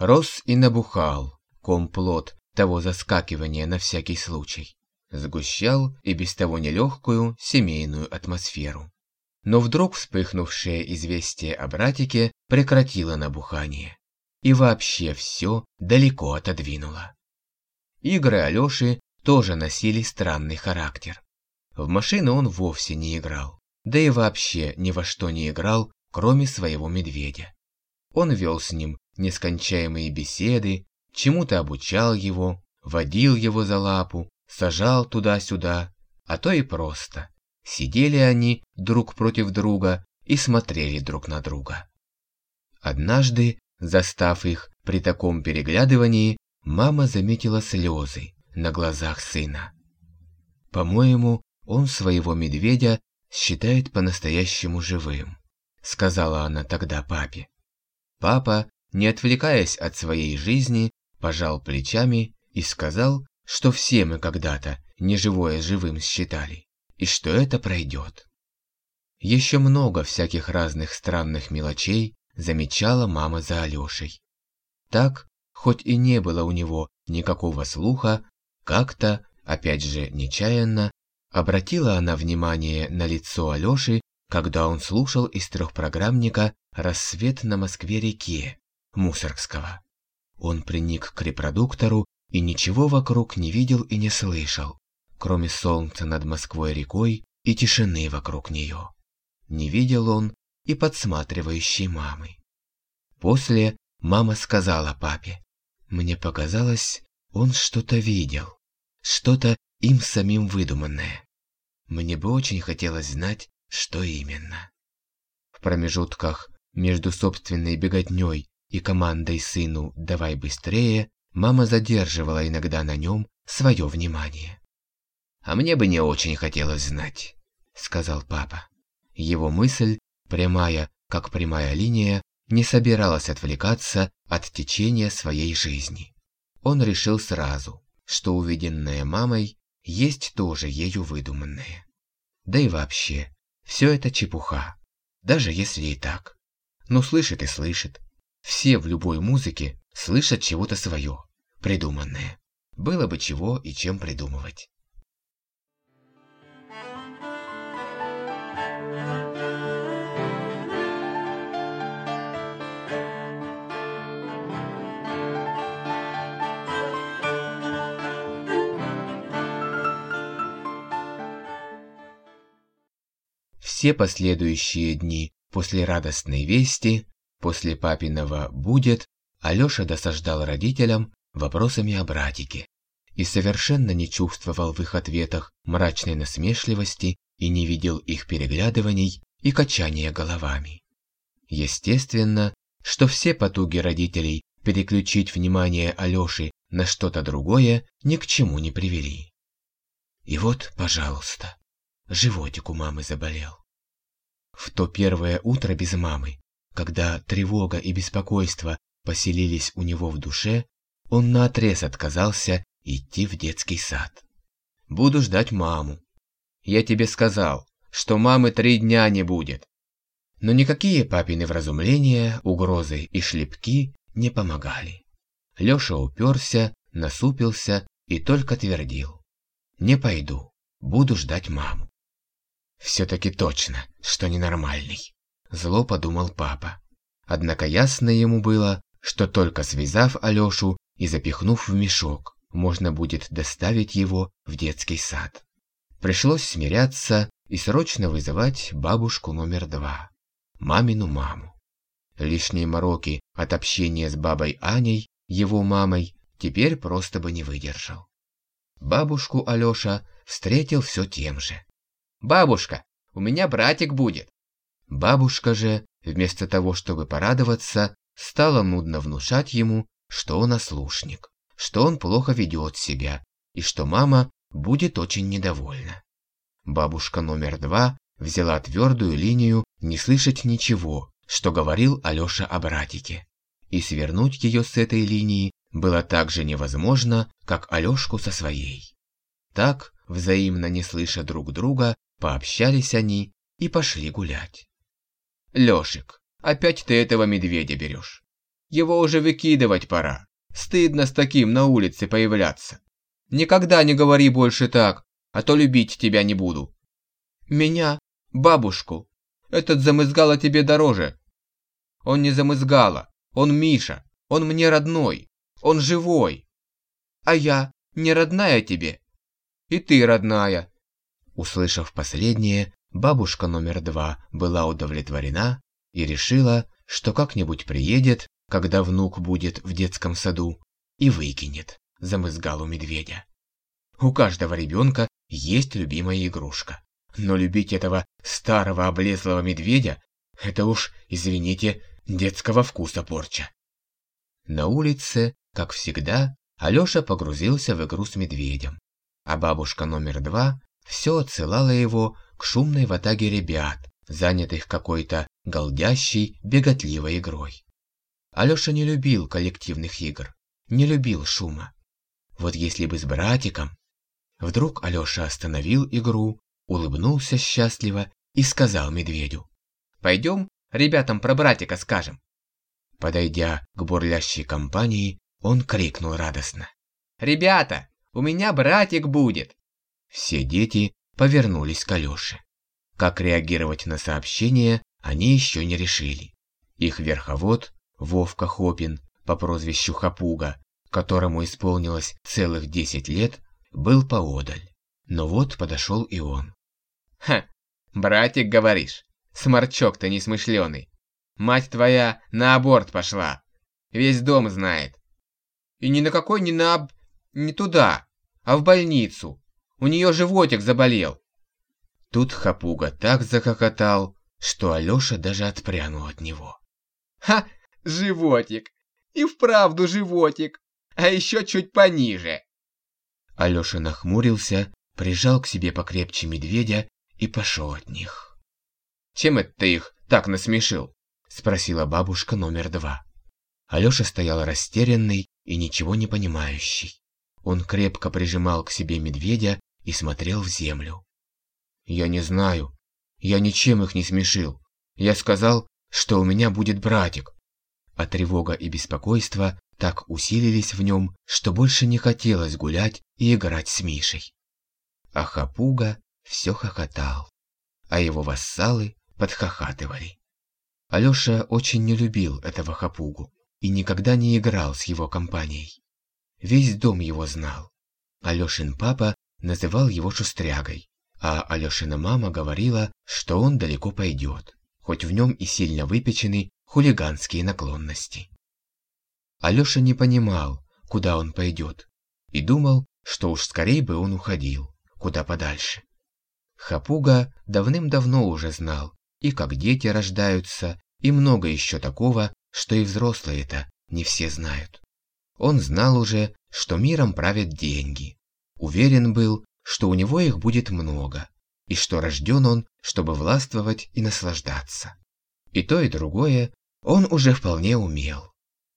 рос и набухал комплот того заскакивания на всякий случай, сгущал и без того нелегкую семейную атмосферу. Но вдруг вспыхнувшее известие о братике прекратило набухание и вообще все далеко отодвинуло. Игры Алёши тоже носили странный характер. В машину он вовсе не играл, да и вообще ни во что не играл, кроме своего медведя. Он вел с ним нескончаемые беседы, чему-то обучал его, водил его за лапу, сажал туда-сюда, а то и просто. Сидели они друг против друга и смотрели друг на друга. Однажды, застав их при таком переглядывании, мама заметила слезы на глазах сына. По-моему, он своего медведя считает по-настоящему живым, сказала она тогда папе. Папа, не отвлекаясь от своей жизни, пожал плечами и сказал, что все мы когда-то неживое живым считали, и что это пройдет. Еще много всяких разных странных мелочей замечала мама за Алешей. Так, хоть и не было у него никакого слуха, как-то, опять же нечаянно, обратила она внимание на лицо Алеши, когда он слушал из трехпрограммника «Рассвет на Москве-реке» Мусоргского. Он приник к репродуктору и ничего вокруг не видел и не слышал, кроме солнца над Москвой-рекой и тишины вокруг нее. Не видел он и подсматривающей мамы. После мама сказала папе, «Мне показалось, он что-то видел, что-то им самим выдуманное. Мне бы очень хотелось знать, что именно». В промежутках между собственной беготней и командой сыну «давай быстрее» мама задерживала иногда на нем свое внимание. «А мне бы не очень хотелось знать», — сказал папа. Его мысль, прямая, как прямая линия, не собиралась отвлекаться от течения своей жизни. Он решил сразу, что увиденное мамой есть тоже ею выдуманное. Да и вообще, все это чепуха, даже если и так. Но слышит и слышит, все в любой музыке слышат чего-то свое, придуманное. Было бы чего и чем придумывать. Все последующие дни после радостной вести После папиного «будет» Алёша досаждал родителям вопросами о братике и совершенно не чувствовал в их ответах мрачной насмешливости и не видел их переглядываний и качания головами. Естественно, что все потуги родителей переключить внимание Алёши на что-то другое ни к чему не привели. И вот, пожалуйста, животик у мамы заболел. В то первое утро без мамы когда тревога и беспокойство поселились у него в душе, он наотрез отказался идти в детский сад. «Буду ждать маму. Я тебе сказал, что мамы три дня не будет». Но никакие папины вразумления, угрозы и шлепки не помогали. Лёша уперся, насупился и только твердил. «Не пойду, буду ждать маму». Все-таки точно, что ненормальный. Зло подумал папа. Однако ясно ему было, что только связав Алёшу и запихнув в мешок, можно будет доставить его в детский сад. Пришлось смиряться и срочно вызывать бабушку номер два, мамину маму. Лишние мороки от общения с бабой Аней, его мамой, теперь просто бы не выдержал. Бабушку Алёша встретил все тем же. «Бабушка, у меня братик будет!» Бабушка же, вместо того, чтобы порадоваться, стала нудно внушать ему, что он ослушник, что он плохо ведет себя и что мама будет очень недовольна. Бабушка номер два взяла твердую линию не слышать ничего, что говорил Алёша о братике. И свернуть ее с этой линии было так же невозможно, как Алёшку со своей. Так, взаимно не слыша друг друга, пообщались они и пошли гулять. Лешик, опять ты этого медведя берешь. Его уже выкидывать пора. Стыдно с таким на улице появляться. Никогда не говори больше так, а то любить тебя не буду. Меня, бабушку, этот замызгало тебе дороже. Он не замызгало, он Миша, он мне родной, он живой. А я не родная тебе. И ты родная. Услышав последнее, бабушка номер два была удовлетворена и решила, что как-нибудь приедет, когда внук будет в детском саду, и выкинет замызгалу медведя. У каждого ребенка есть любимая игрушка. Но любить этого старого облезлого медведя – это уж, извините, детского вкуса порча. На улице, как всегда, Алёша погрузился в игру с медведем, а бабушка номер два все отсылала его к шумной ватаге ребят, занятых какой-то голдящей, беготливой игрой. Алёша не любил коллективных игр, не любил шума. Вот если бы с братиком... Вдруг Алёша остановил игру, улыбнулся счастливо и сказал медведю. «Пойдем ребятам про братика скажем». Подойдя к бурлящей компании, он крикнул радостно. «Ребята, у меня братик будет!» Все дети повернулись к Алёше. Как реагировать на сообщение, они еще не решили. Их верховод, Вовка Хопин, по прозвищу Хапуга, которому исполнилось целых десять лет, был поодаль. Но вот подошел и он. «Ха, братик, говоришь? Сморчок-то несмышленый. Мать твоя на аборт пошла. Весь дом знает. И ни на какой не на... не туда, а в больницу. У нее животик заболел. Тут Хапуга так захохотал, что Алёша даже отпрянул от него. «Ха! Животик! И вправду животик! А еще чуть пониже!» Алёша нахмурился, прижал к себе покрепче медведя и пошел от них. «Чем это ты их так насмешил?» – спросила бабушка номер два. Алёша стоял растерянный и ничего не понимающий. Он крепко прижимал к себе медведя и смотрел в землю. «Я не знаю. Я ничем их не смешил. Я сказал, что у меня будет братик». А тревога и беспокойство так усилились в нем, что больше не хотелось гулять и играть с Мишей. А Хапуга все хохотал, а его вассалы подхохатывали. Алёша очень не любил этого Хапугу и никогда не играл с его компанией. Весь дом его знал. Алёшин папа называл его шустрягой, а Алёшина мама говорила, что он далеко пойдет, хоть в нем и сильно выпечены хулиганские наклонности. Алёша не понимал, куда он пойдет, и думал, что уж скорее бы он уходил, куда подальше. Хапуга давным-давно уже знал, и как дети рождаются, и много еще такого, что и взрослые-то не все знают. Он знал уже, что миром правят деньги. Уверен был, что у него их будет много, и что рожден он, чтобы властвовать и наслаждаться. И то, и другое он уже вполне умел.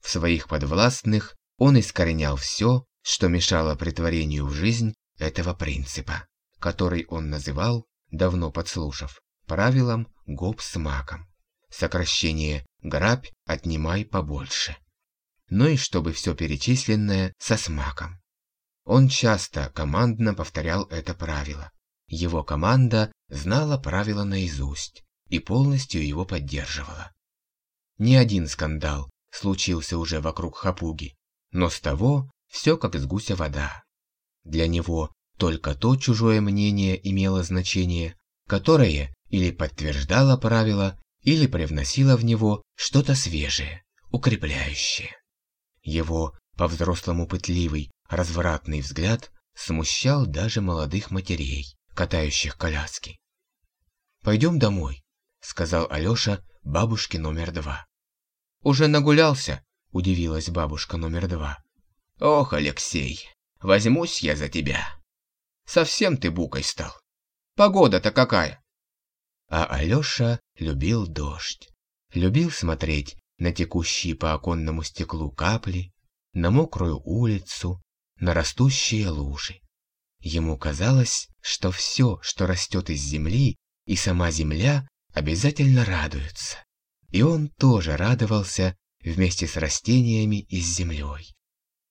В своих подвластных он искоренял все, что мешало притворению в жизнь этого принципа, который он называл, давно подслушав, правилом гоп с. Сокращение «грабь, отнимай побольше». Ну и чтобы все перечисленное со смаком. Он часто командно повторял это правило. Его команда знала правило наизусть и полностью его поддерживала. Ни один скандал случился уже вокруг Хапуги, но с того все как из гуся вода. Для него только то чужое мнение имело значение, которое или подтверждало правило, или привносило в него что-то свежее, укрепляющее. Его по-взрослому пытливый, развратный взгляд смущал даже молодых матерей, катающих коляски. «Пойдем домой», — сказал Алёша бабушке номер два. «Уже нагулялся?» – удивилась бабушка номер два. «Ох, Алексей, возьмусь я за тебя. Совсем ты букой стал. Погода-то какая!» А Алёша любил дождь. Любил смотреть на текущие по оконному стеклу капли, на мокрую улицу, на растущие лужи. Ему казалось, что все, что растет из земли, и сама земля обязательно радуются. И он тоже радовался вместе с растениями и с землей.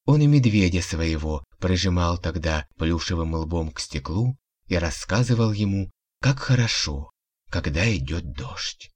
Он и медведя своего прижимал тогда плюшевым лбом к стеклу и рассказывал ему, как хорошо, когда идет дождь.